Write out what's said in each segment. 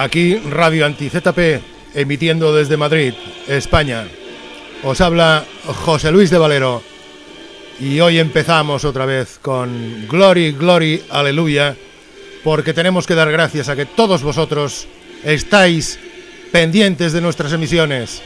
Aquí Radio Anti-ZP, emitiendo desde Madrid, España. Os habla José Luis de Valero. Y hoy empezamos otra vez con Glory, Glory, Aleluya, porque tenemos que dar gracias a que todos vosotros estáis pendientes de nuestras emisiones.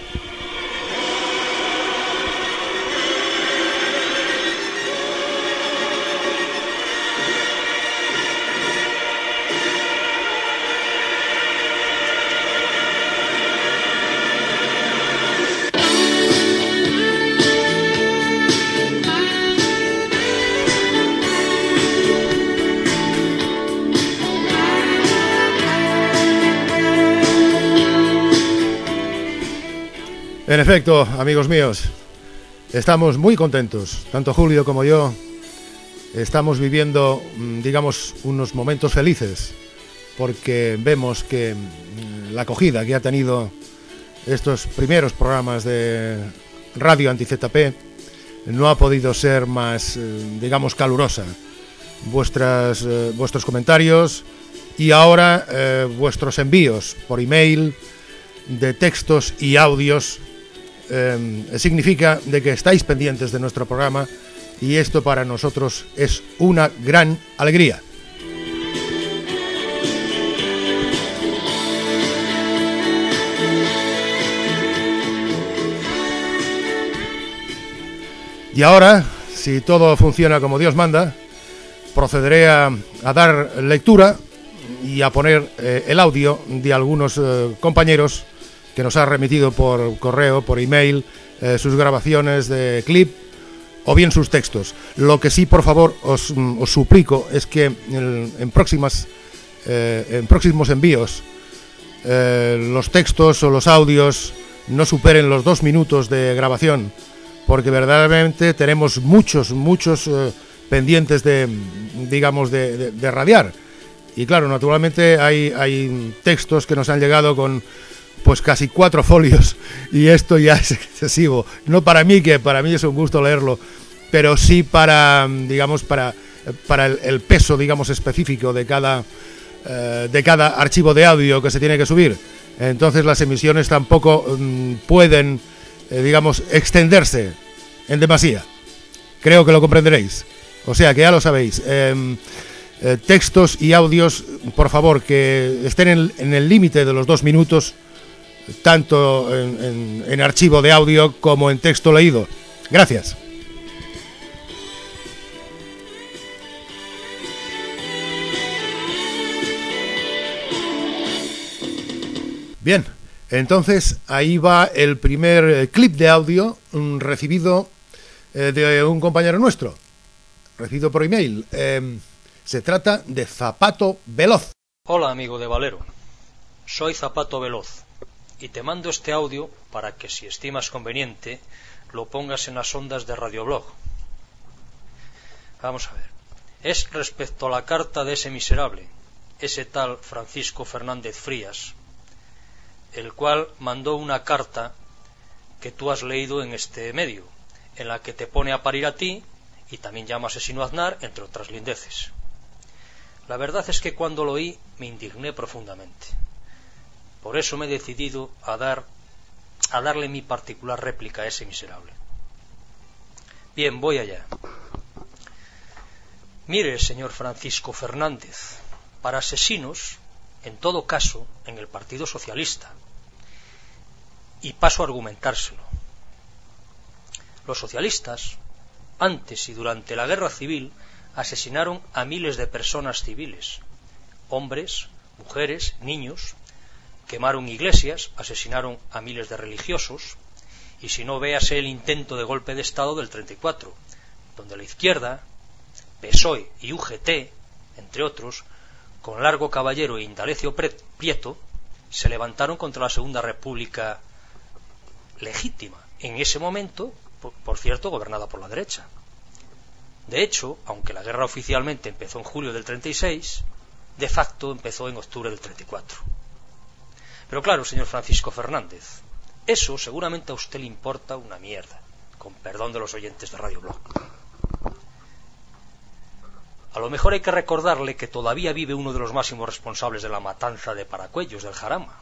En efecto, amigos míos, estamos muy contentos, tanto Julio como yo. Estamos viviendo, mm, digamos, unos momentos felices, porque vemos que mm, la acogida que ha tenido estos primeros programas de Radio Anti-ZP no ha podido ser más, eh, digamos, calurosa. Vuestras, eh, vuestros comentarios y ahora eh, vuestros envíos por email de textos y audios eh, significa de que estáis pendientes de nuestro programa y esto para nosotros es una gran alegría. Y ahora, si todo funciona como Dios manda, procederé a, a dar lectura y a poner eh, el audio de algunos eh, compañeros que nos ha remitido por correo, por email, eh, sus grabaciones de clip o bien sus textos. Lo que sí, por favor, os, mm, suplico es que en, próximas, eh, en próximos envíos eh, los textos o los audios no superen los dos minutos de grabación, porque verdaderamente tenemos muchos, muchos eh, pendientes de, digamos, de, de, radiar. Y claro, naturalmente hay textos que nos han llegado con pues casi cuatro folios y esto ya es excesivo. No para mí, que para mí es un gusto leerlo, pero sí para, digamos, para, para el, peso, digamos, específico de cada, eh, de cada archivo de audio que se tiene que subir. Entonces las emisiones tampoco mmm, pueden, eh, digamos, extenderse en demasía. Creo que lo comprenderéis. O sea que ya lo sabéis. Eh, eh, textos y audios, por favor, que estén en el límite de los dos minutos tanto en, en, archivo de audio como en texto leído. Gracias. Bien, entonces ahí va el primer eh, clip de audio um, recibido eh, de un compañero nuestro, recibido por email. Eh, se trata de Zapato Veloz. Hola amigo de Valero, soy Zapato Veloz y te mando este audio para que si estimas conveniente lo pongas en las ondas de Radioblog. Vamos a ver. Es respecto a la carta de ese miserable, ese tal Francisco Fernández Frías, el cual mandó una carta que tú has leído en este medio, en la que te pone a parir a ti y también llama asesino a Aznar, entre otras lindeces. La verdad es que cuando lo oí me indigné profundamente. Por eso me he decidido a dar a darle mi particular réplica a ese miserable. Bien, voy allá. Mire, señor Francisco Fernández, para asesinos, en todo caso, en el Partido Socialista. Y paso a argumentárselo. Los socialistas, antes y durante la guerra civil, asesinaron a miles de personas civiles, hombres, mujeres, niños, quemaron iglesias, asesinaron a miles de religiosos, y si no véase el intento de golpe de Estado del 34, donde la izquierda, PSOE y UGT, entre otros, con Largo Caballero e Indalecio Prieto, se levantaron contra la Segunda República legítima, en ese momento, por, cierto, gobernada por la derecha. De hecho, aunque la guerra oficialmente empezó en julio del 36, de facto empezó en octubre del 34. Pero claro, señor Francisco Fernández, eso seguramente a usted le importa una mierda, con perdón de los oyentes de Radio Blog. A lo mejor hay que recordarle que todavía vive uno de los máximos responsables de la matanza de Paracuellos, del Jarama,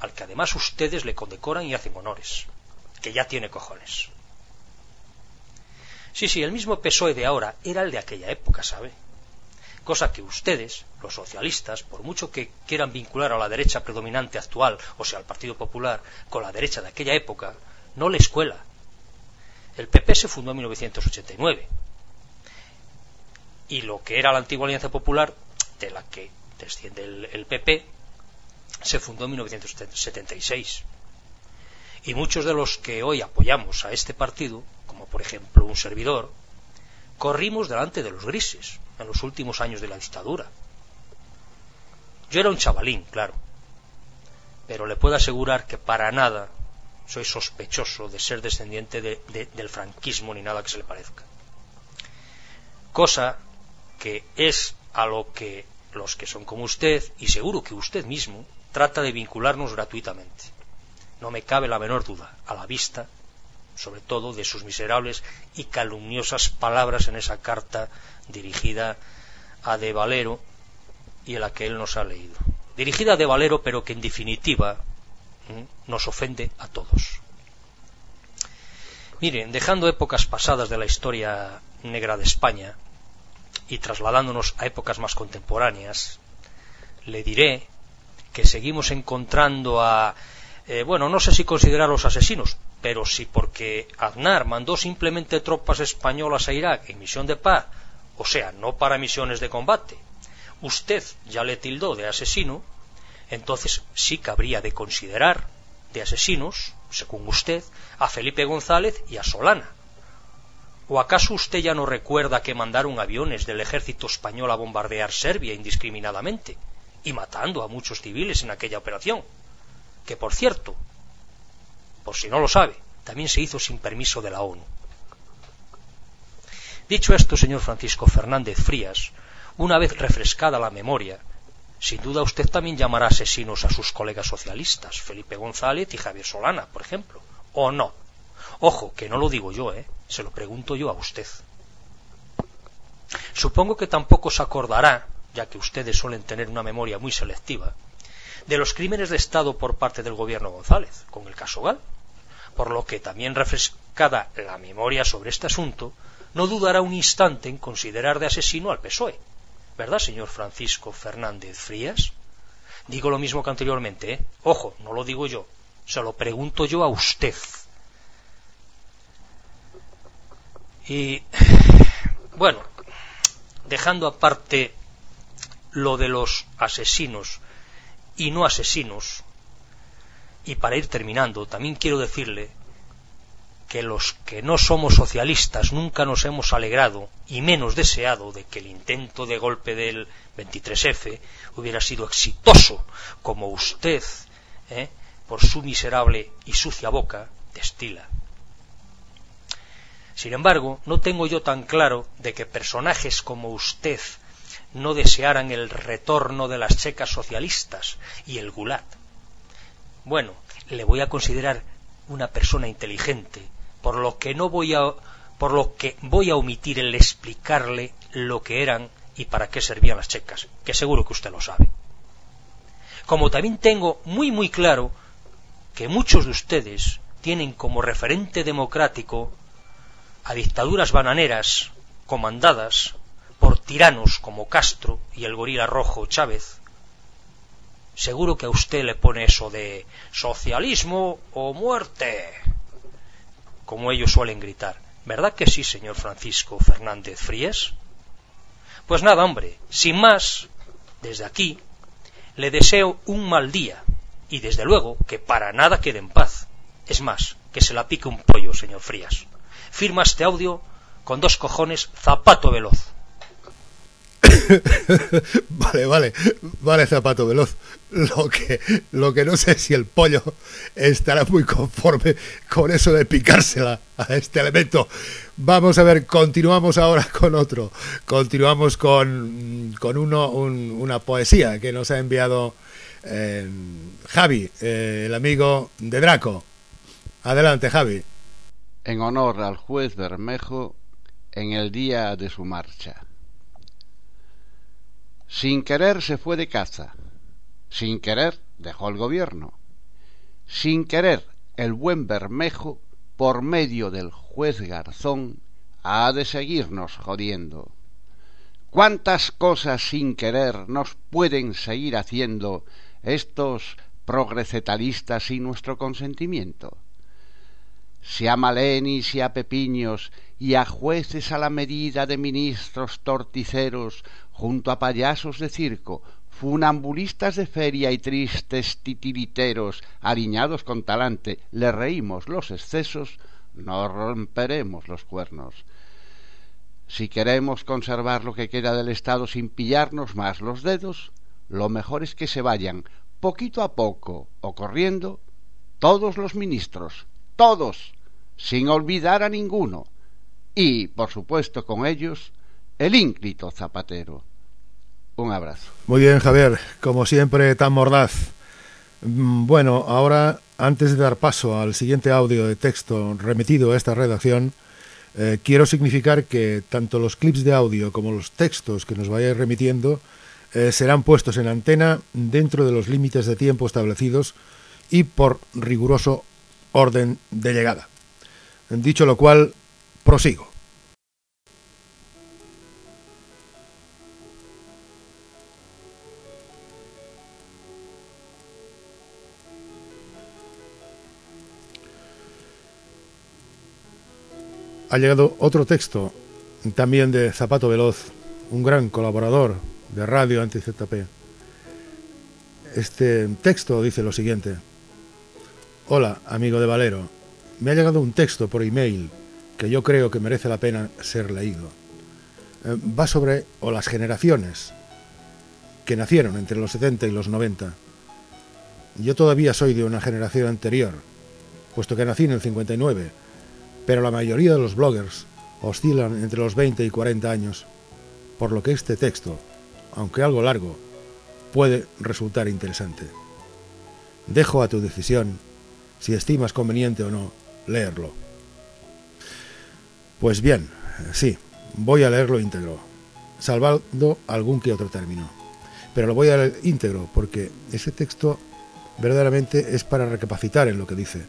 al que además ustedes le condecoran y hacen honores, que ya tiene cojones. Sí, sí, el mismo PSOE de ahora era el de aquella época, ¿sabe? Cosa que ustedes, los socialistas, por mucho que quieran vincular a la derecha predominante actual, o sea, al Partido Popular, con la derecha de aquella época, no les cuela. El PP se fundó en 1989. Y lo que era la antigua Alianza Popular, de la que desciende el, el PP, se fundó en 1976. Y muchos de los que hoy apoyamos a este partido, como por ejemplo un servidor, corrimos delante de los grises en los últimos años de la dictadura. Yo era un chavalín, claro, pero le puedo asegurar que para nada soy sospechoso de ser descendiente de, de, del franquismo ni nada que se le parezca. Cosa que es a lo que los que son como usted, y seguro que usted mismo, trata de vincularnos gratuitamente. No me cabe la menor duda, a la vista, sobre todo, de sus miserables y calumniosas palabras en esa carta dirigida a De Valero y en la que él nos ha leído. Dirigida a De Valero, pero que en definitiva nos ofende a todos. Miren, dejando épocas pasadas de la historia negra de España y trasladándonos a épocas más contemporáneas, le diré que seguimos encontrando a, eh, bueno, no sé si considerar los asesinos, pero si porque Aznar mandó simplemente tropas españolas a Irak en misión de paz, o sea, no para misiones de combate, usted ya le tildó de asesino, entonces sí cabría de considerar de asesinos, según usted, a Felipe González y a Solana. ¿O acaso usted ya no recuerda que mandaron aviones del ejército español a bombardear Serbia indiscriminadamente? y matando a muchos civiles en aquella operación, que por cierto, por si no lo sabe, también se hizo sin permiso de la ONU. Dicho esto, señor Francisco Fernández Frías, una vez refrescada la memoria, sin duda usted también llamará asesinos a sus colegas socialistas, Felipe González y Javier Solana, por ejemplo, o no. Ojo, que no lo digo yo, ¿eh? Se lo pregunto yo a usted. Supongo que tampoco se acordará ya que ustedes suelen tener una memoria muy selectiva, de los crímenes de Estado por parte del gobierno González, con el caso Gal, por lo que también refrescada la memoria sobre este asunto, no dudará un instante en considerar de asesino al PSOE. ¿Verdad, señor Francisco Fernández Frías? Digo lo mismo que anteriormente, ¿eh? Ojo, no lo digo yo, se lo pregunto yo a usted. Y bueno, dejando aparte lo de los asesinos y no asesinos. Y para ir terminando, también quiero decirle que los que no somos socialistas nunca nos hemos alegrado y menos deseado de que el intento de golpe del 23F hubiera sido exitoso, como usted, ¿eh? por su miserable y sucia boca, destila. Sin embargo, no tengo yo tan claro de que personajes como usted no desearan el retorno de las checas socialistas y el gulat. Bueno, le voy a considerar una persona inteligente, por lo que no voy a por lo que voy a omitir el explicarle lo que eran y para qué servían las checas, que seguro que usted lo sabe. Como también tengo muy muy claro que muchos de ustedes tienen como referente democrático a dictaduras bananeras comandadas por tiranos como Castro y el gorila rojo Chávez, seguro que a usted le pone eso de socialismo o muerte, como ellos suelen gritar. ¿Verdad que sí, señor Francisco Fernández Fríes? Pues nada, hombre, sin más, desde aquí, le deseo un mal día y desde luego que para nada quede en paz. Es más, que se la pique un pollo, señor Frías. Firma este audio con dos cojones zapato veloz. vale, vale, vale, zapato veloz. Lo que, lo que no sé si el pollo estará muy conforme con eso de picársela a este elemento. Vamos a ver, continuamos ahora con otro. Continuamos con, con uno, una poesía que nos ha enviado eh, Javi, eh, el amigo de Draco. Adelante, Javi. En honor al juez Bermejo en el día de su marcha. Sin querer se fue de caza. Sin querer dejó el gobierno. Sin querer el buen Bermejo, por medio del juez Garzón, ha de seguirnos jodiendo. ¿Cuántas cosas sin querer nos pueden seguir haciendo estos progresetalistas sin nuestro consentimiento? Si a Malenis y a Pepiños y a jueces a la medida de ministros torticeros junto a payasos de circo, funambulistas de feria y tristes titiriteros ariñados con talante, le reímos los excesos, no romperemos los cuernos. Si queremos conservar lo que queda del Estado sin pillarnos más los dedos, lo mejor es que se vayan poquito a poco o corriendo todos los ministros, todos, sin olvidar a ninguno, y, por supuesto, con ellos, el ínclito Zapatero. Un abrazo. Muy bien, Javier, como siempre, tan mordaz. Mm, bueno, ahora, antes de dar paso al siguiente audio de texto remitido a esta redacción, eh, quiero significar que tanto los clips de audio como los textos que nos vayáis remitiendo eh, serán puestos en antena dentro de los límites de tiempo establecidos y por riguroso orden de llegada. Dicho lo cual, prosigo. Ha llegado otro texto, también de Zapato Veloz, un gran colaborador de Radio Anti-ZP. Este texto dice lo siguiente. Hola, amigo de Valero. Me ha llegado un texto por email que yo creo que merece la pena ser leído. Eh, va sobre o las generaciones que nacieron entre los 70 y los 90. Yo todavía soy de una generación anterior, puesto que nací en el 59 pero la mayoría de los bloggers oscilan entre los 20 y 40 años, por lo que este texto, aunque algo largo, puede resultar interesante. Dejo a tu decisión, si estimas conveniente o no, leerlo. Pues bien, sí, voy a leerlo íntegro, salvando algún que otro término. Pero lo voy a leer íntegro porque ese texto verdaderamente es para recapacitar en lo que dice.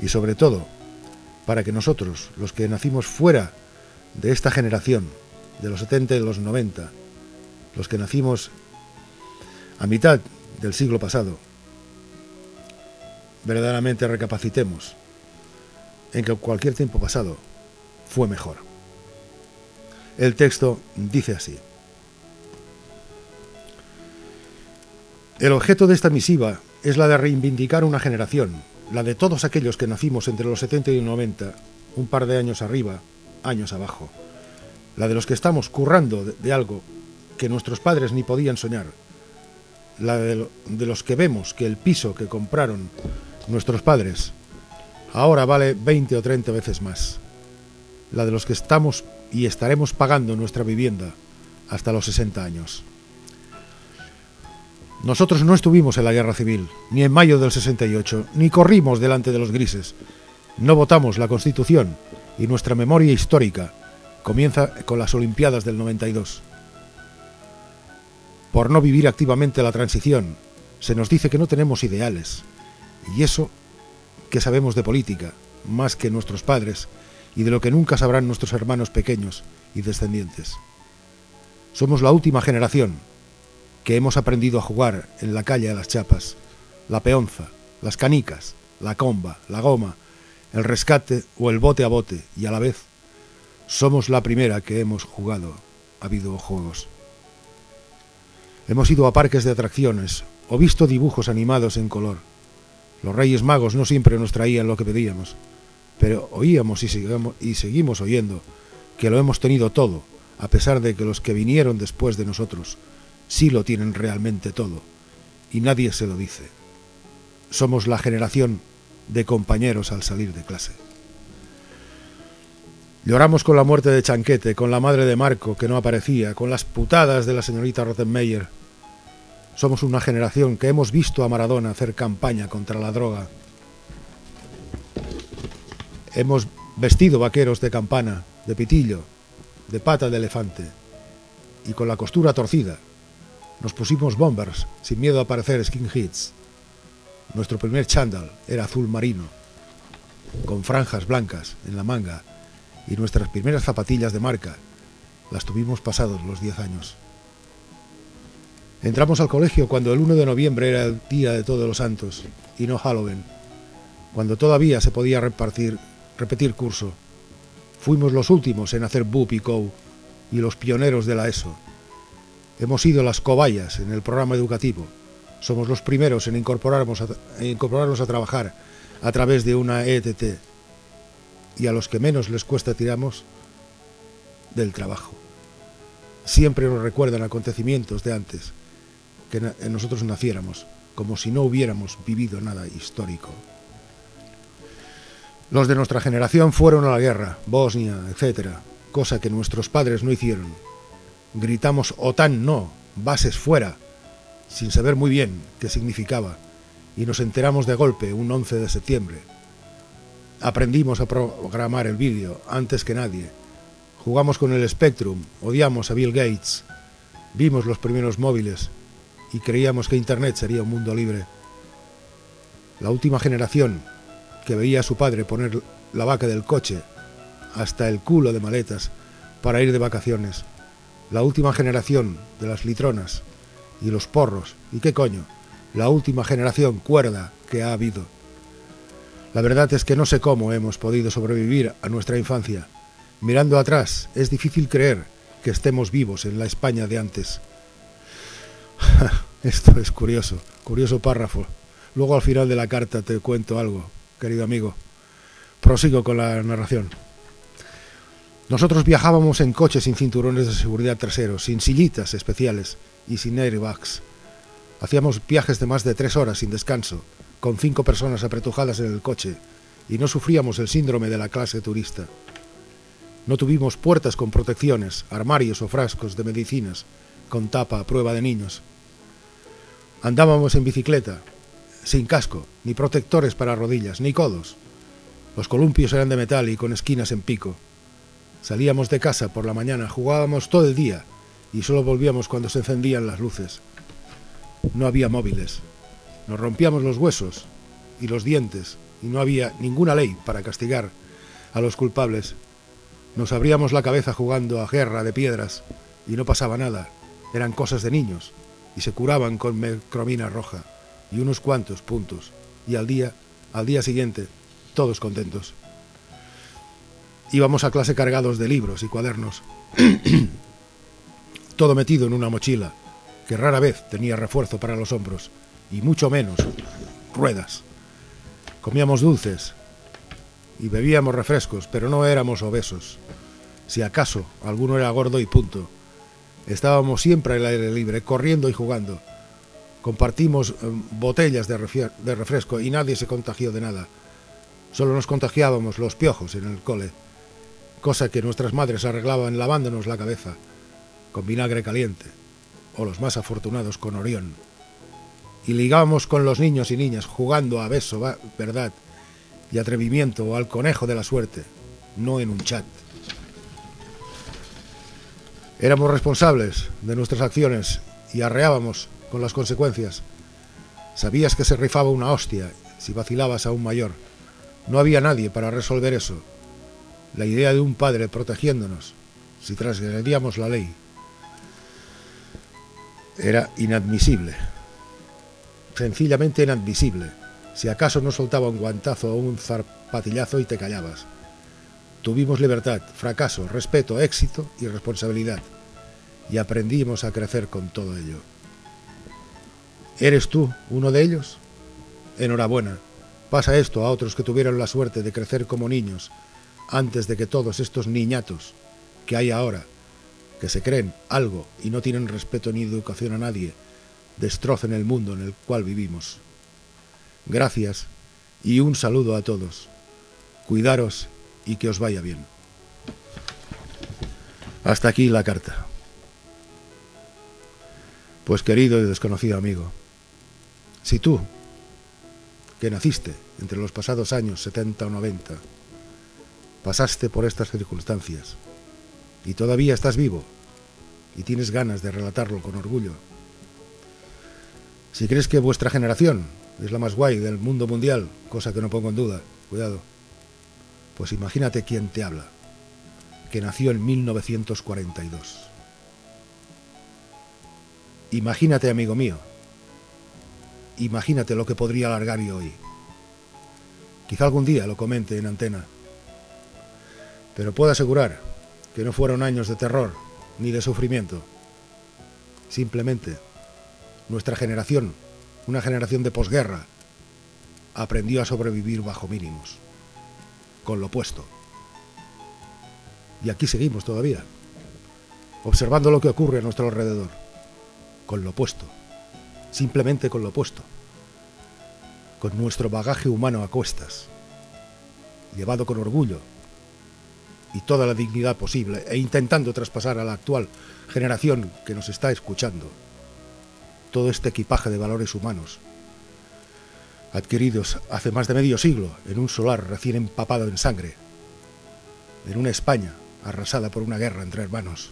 Y sobre todo, para que nosotros, los que nacimos fuera de esta generación, de los 70 y de los 90, los que nacimos a mitad del siglo pasado, verdaderamente recapacitemos en que cualquier tiempo pasado fue mejor. El texto dice así. El objeto de esta misiva es la de reivindicar una generación la de todos aquellos que nacimos entre los 70 y 90, un par de años arriba, años abajo, la de los que estamos currando de, algo que nuestros padres ni podían soñar, la de, de los que vemos que el piso que compraron nuestros padres ahora vale 20 o 30 veces más, la de los que estamos y estaremos pagando nuestra vivienda hasta los 60 años. Nosotros no estuvimos en la guerra civil, ni en mayo del 68, ni corrimos delante de los grises. No votamos la Constitución y nuestra memoria histórica comienza con las Olimpiadas del 92. Por no vivir activamente la transición, se nos dice que no tenemos ideales. Y eso que sabemos de política, más que nuestros padres, y de lo que nunca sabrán nuestros hermanos pequeños y descendientes. Somos la última generación que hemos aprendido a jugar en la calle de las chapas, la peonza, las canicas, la comba, la goma, el rescate o el bote a bote, y a la vez somos la primera que hemos jugado a videojuegos. Hemos ido a parques de atracciones o visto dibujos animados en color. Los Reyes Magos no siempre nos traían lo que pedíamos, pero oíamos y, y seguimos oyendo que lo hemos tenido todo, a pesar de que los que vinieron después de nosotros sí lo tienen realmente todo, y nadie se lo dice. Somos la generación de compañeros al salir de clase. Lloramos con la muerte de Chanquete, con la madre de Marco, que no aparecía, con las putadas de la señorita Rottenmeier. Somos una generación que hemos visto a Maradona hacer campaña contra la droga. Hemos vestido vaqueros de campana, de pitillo, de pata de elefante, y con la costura torcida, Nos pusimos bombers sin miedo a parecer skinheads. Nuestro primer chándal era azul marino, con franjas blancas en la manga, y nuestras primeras zapatillas de marca las tuvimos pasados los 10 años. Entramos al colegio cuando el 1 de noviembre era el día de todos los santos y no Halloween, cuando todavía se podía repetir curso. Fuimos los últimos en hacer boop y go y los pioneros de la ESO. Hemos sido las cobayas en el programa educativo. Somos los primeros en incorporarnos a, trabajar a través de una ETT. Y a los que menos les cuesta tiramos del trabajo. Siempre nos recuerdan acontecimientos de antes, que nosotros naciéramos, como si no hubiéramos vivido nada histórico. Los de nuestra generación fueron a la guerra, Bosnia, etc., cosa que nuestros padres no hicieron. Gritamos OTAN no, bases fuera, sin saber muy bien qué significaba, y nos enteramos de golpe un 11 de septiembre. Aprendimos a programar el vídeo antes que nadie. Jugamos con el Spectrum, odiamos a Bill Gates, vimos los primeros móviles y creíamos que Internet sería un mundo libre. La última generación que veía a su padre poner la vaca del coche hasta el culo de maletas para ir de vacaciones. La última generación de las litronas y los porros. ¿Y qué coño? La última generación cuerda que ha habido. La verdad es que no sé cómo hemos podido sobrevivir a nuestra infancia. Mirando atrás, es difícil creer que estemos vivos en la España de antes. Esto es curioso, curioso párrafo. Luego al final de la carta te cuento algo, querido amigo. Prosigo con la narración. Nosotros viajábamos en coches sin cinturones de seguridad traseros, sin sillitas especiales y sin airbags. Hacíamos viajes de más de tres horas sin descanso, con cinco personas apretujadas en el coche, y no sufríamos el síndrome de la clase turista. No tuvimos puertas con protecciones, armarios o frascos de medicinas, con tapa a prueba de niños. Andábamos en bicicleta, sin casco, ni protectores para rodillas, ni codos. Los columpios eran de metal y con esquinas en pico. Salíamos de casa por la mañana, jugábamos todo el día y solo volvíamos cuando se encendían las luces. No había móviles. Nos rompíamos los huesos y los dientes y no había ninguna ley para castigar a los culpables. Nos abríamos la cabeza jugando a guerra de piedras y no pasaba nada. Eran cosas de niños y se curaban con mercromina roja y unos cuantos puntos. Y al día, al día siguiente, todos contentos. Íbamos a clase cargados de libros y cuadernos, todo metido en una mochila, que rara vez tenía refuerzo para los hombros, y mucho menos ruedas. Comíamos dulces y bebíamos refrescos, pero no éramos obesos. Si acaso alguno era gordo y punto. Estábamos siempre al aire libre, corriendo y jugando. Compartimos eh, botellas de, de refresco y nadie se contagió de nada. Solo nos contagiábamos los piojos en el cole cosa que nuestras madres arreglaban lavándonos la cabeza con vinagre caliente, o los más afortunados con Orión. Y ligábamos con los niños y niñas jugando a beso, verdad y atrevimiento al conejo de la suerte, no en un chat. Éramos responsables de nuestras acciones y arreábamos con las consecuencias. Sabías que se rifaba una hostia si vacilabas a un mayor. No había nadie para resolver eso la idea de un padre protegiéndonos si transgredíamos la ley era inadmisible, sencillamente inadmisible. Si acaso no soltaba un guantazo o un zarpatillazo y te callabas. Tuvimos libertad, fracaso, respeto, éxito y responsabilidad. Y aprendimos a crecer con todo ello. ¿Eres tú uno de ellos? Enhorabuena. Pasa esto a otros que tuvieron la suerte de crecer como niños antes de que todos estos niñatos que hay ahora, que se creen algo y no tienen respeto ni educación a nadie, destrocen el mundo en el cual vivimos. Gracias y un saludo a todos. Cuidaros y que os vaya bien. Hasta aquí la carta. Pues querido y desconocido amigo, si tú, que naciste entre los pasados años 70 o 90, pasaste por estas circunstancias y todavía estás vivo y tienes ganas de relatarlo con orgullo, Si crees que vuestra generación es la más guay del mundo mundial, cosa que no pongo en duda, cuidado, pues imagínate quién te habla, que nació en 1942. Imagínate, amigo mío, imagínate lo que podría alargar yo hoy. Quizá algún día lo comente en antena. Pero puedo asegurar que no fueron años de terror ni de sufrimiento. Simplemente nuestra generación, una generación de posguerra, aprendió a sobrevivir bajo mínimos, con lo opuesto. Y aquí seguimos todavía, observando lo que ocurre a nuestro alrededor, con lo opuesto, simplemente con lo opuesto con nuestro bagaje humano a cuestas, llevado con orgullo y toda la dignidad posible e intentando traspasar a la actual generación que nos está escuchando todo este equipaje de valores humanos adquiridos hace más de medio siglo en un solar recién empapado en sangre, en una España arrasada por una guerra entre hermanos.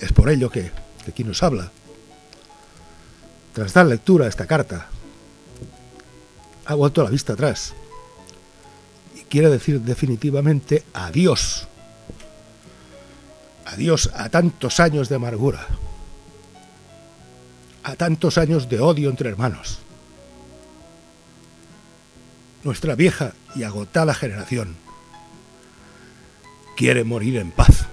Es por ello que, quien nos habla tras dar lectura a esta carta, ha vuelto la vista atrás quiere decir definitivamente adiós. Adiós a tantos años de amargura, a tantos años de odio entre hermanos. Nuestra vieja y agotada generación quiere morir en paz.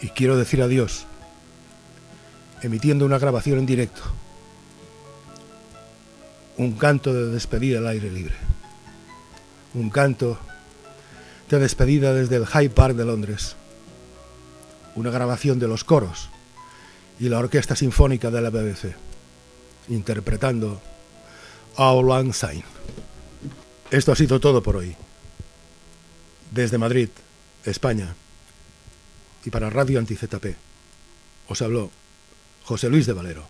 y quiero decir adiós emitiendo una grabación en directo. Un canto de despedida al aire libre. Un canto de despedida desde el Hyde Park de Londres. Una grabación de los coros y la Orquesta Sinfónica de la BBC, interpretando Lang Syne. Esto ha sido todo por hoy. Desde Madrid, España y para Radio Anti-ZP. Os habló José Luis de Valero.